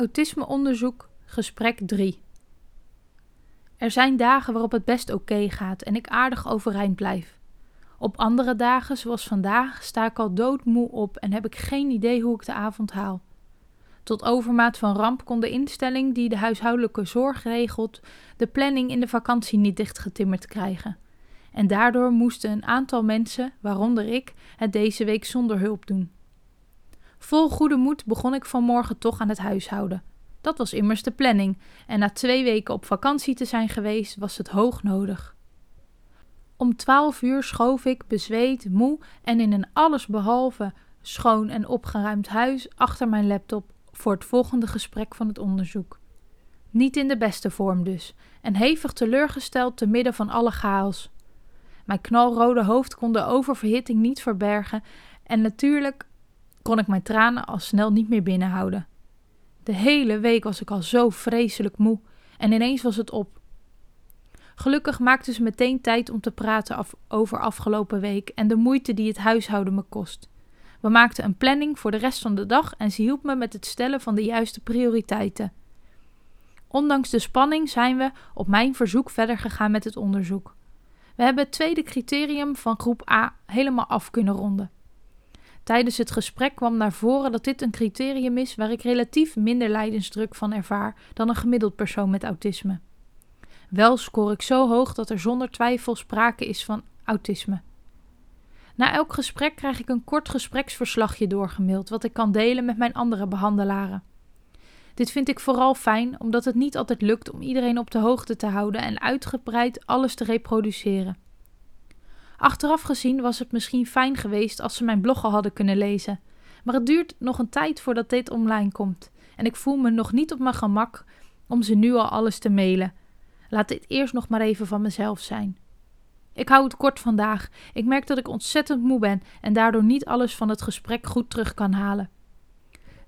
Autismeonderzoek, gesprek 3. Er zijn dagen waarop het best oké gaat en ik aardig overeind blijf. Op andere dagen, zoals vandaag, sta ik al doodmoe op en heb ik geen idee hoe ik de avond haal. Tot overmaat van ramp kon de instelling die de huishoudelijke zorg regelt de planning in de vakantie niet dichtgetimmerd krijgen. En daardoor moesten een aantal mensen, waaronder ik, het deze week zonder hulp doen. Vol goede moed begon ik vanmorgen toch aan het huishouden. Dat was immers de planning, en na twee weken op vakantie te zijn geweest, was het hoog nodig. Om twaalf uur schoof ik, bezweet, moe en in een allesbehalve schoon en opgeruimd huis achter mijn laptop voor het volgende gesprek van het onderzoek. Niet in de beste vorm dus, en hevig teleurgesteld te midden van alle chaos. Mijn knalrode hoofd kon de oververhitting niet verbergen en natuurlijk kon ik mijn tranen al snel niet meer binnenhouden. De hele week was ik al zo vreselijk moe en ineens was het op. Gelukkig maakte ze meteen tijd om te praten over afgelopen week en de moeite die het huishouden me kost. We maakten een planning voor de rest van de dag en ze hielp me met het stellen van de juiste prioriteiten. Ondanks de spanning zijn we op mijn verzoek verder gegaan met het onderzoek. We hebben het tweede criterium van groep A helemaal af kunnen ronden. Tijdens het gesprek kwam naar voren dat dit een criterium is waar ik relatief minder lijdensdruk van ervaar dan een gemiddeld persoon met autisme. Wel scoor ik zo hoog dat er zonder twijfel sprake is van autisme. Na elk gesprek krijg ik een kort gespreksverslagje doorgemaild, wat ik kan delen met mijn andere behandelaren. Dit vind ik vooral fijn, omdat het niet altijd lukt om iedereen op de hoogte te houden en uitgebreid alles te reproduceren. Achteraf gezien was het misschien fijn geweest als ze mijn blog al hadden kunnen lezen. Maar het duurt nog een tijd voordat dit online komt. En ik voel me nog niet op mijn gemak om ze nu al alles te mailen. Laat dit eerst nog maar even van mezelf zijn. Ik hou het kort vandaag. Ik merk dat ik ontzettend moe ben en daardoor niet alles van het gesprek goed terug kan halen.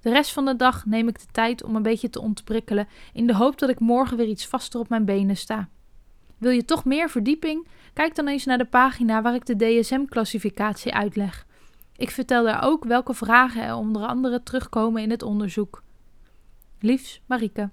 De rest van de dag neem ik de tijd om een beetje te ontprikkelen in de hoop dat ik morgen weer iets vaster op mijn benen sta. Wil je toch meer verdieping? Kijk dan eens naar de pagina waar ik de DSM-classificatie uitleg. Ik vertel daar ook welke vragen er onder andere terugkomen in het onderzoek. Liefs, Marieke.